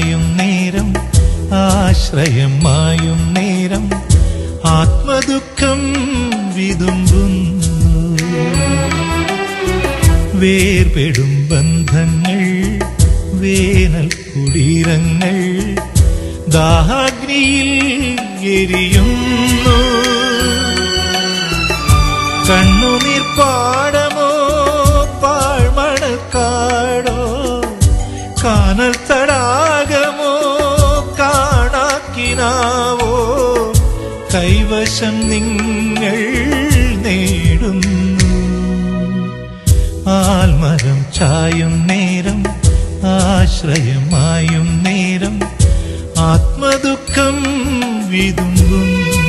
ചായും നേരം ആശ്രയം മായും നേരം ആത്മദുഃഖം വിതുമ്പുന്നു. വേർപെടും ബന്ധങ്ങൾ വേനൽ കുടീരങ്ങൾ ദാഹാഗ്നിയിൽ എരിയുന്നു. കണ്ണുനീർ പാടമോ പാഴ്മണക്കാടോ കാനൽ തടാകമോ കാണാക്കിനാവോ കൈവശം നിങ്ങൾ നേടുന്നു. ആൽമരം ചായും നേരം ആശ്രയമായും നേരം ആത്മദുഃഖം വിതുമ്പുന്നു.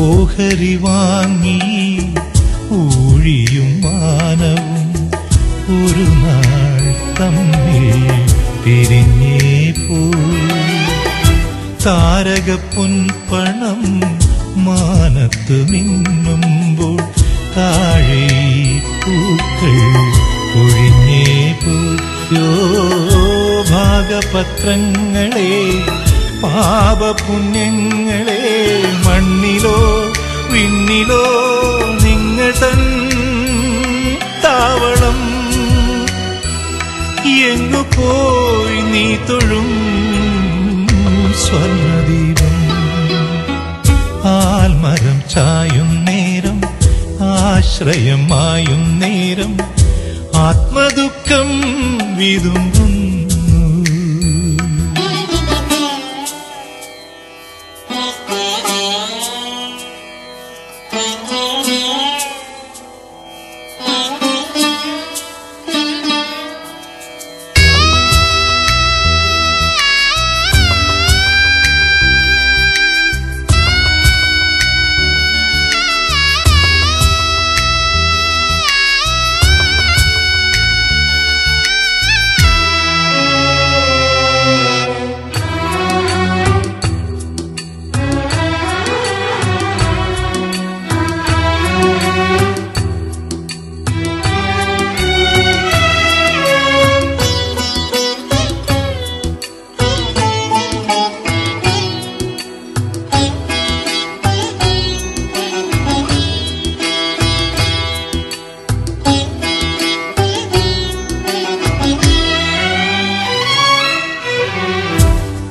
ഓഹരി വാങ്ങി ഊഴിയും മാനവും ഒരു നാൾ തമ്മിൽ പിരിഞ്ഞേ താരക പൊൻപണം മാനത്ത് മിന്നുമ്പോൾ താഴെ പൂക്കൾ ഒഴിഞ്ഞേ പോയോ ഭാഗപത്രങ്ങളെ പാപപുണ്യങ്ങളെ നിങ്ങൾ തൻ താവളം. എങ്ങു പോയി നീ തൊഴും സ്വർണദീപം? ആൽമരം ചായും നേരം ആശ്രയമായും നേരം ആത്മദുഃഖം വിതുമ്പുന്നു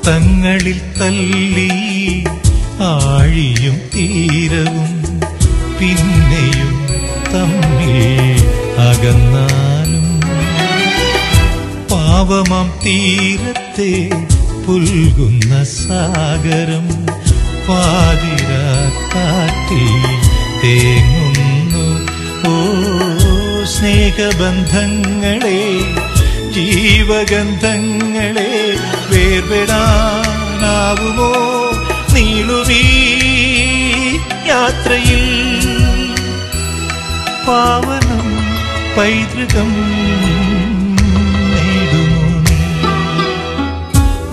തങ്ങളിൽ തല്ലി ആഴിയും തീരവും പിന്നെയും തമ്മിൽ അകന്നാലും പാവമാം തീരത്തെ പുൽകുന്ന സാഗരം പാതിര കാറ്റിൽ തേങ്ങുന്നു. ഓ സ്നേഹബന്ധങ്ങളെ ജീവഗന്ധങ്ങളെ വേർപെടാനാവുമോ? നീളുവീ യാത്രയിൽ. പാവനം പൈതൃകം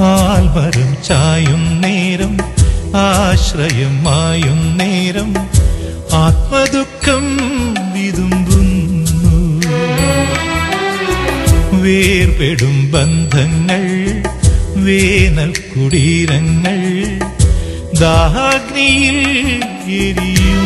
ആൽവരം ചായും നേരം ആശ്രയം മായും നേരം ആത്മദുഃഖം വിതുമ്പുന്നു. വേർപെടും ബന്ധങ്ങൾ വേനൽ കുടീരങ്ങൾ ദാഹാഗ്നിയിൽ എരിയും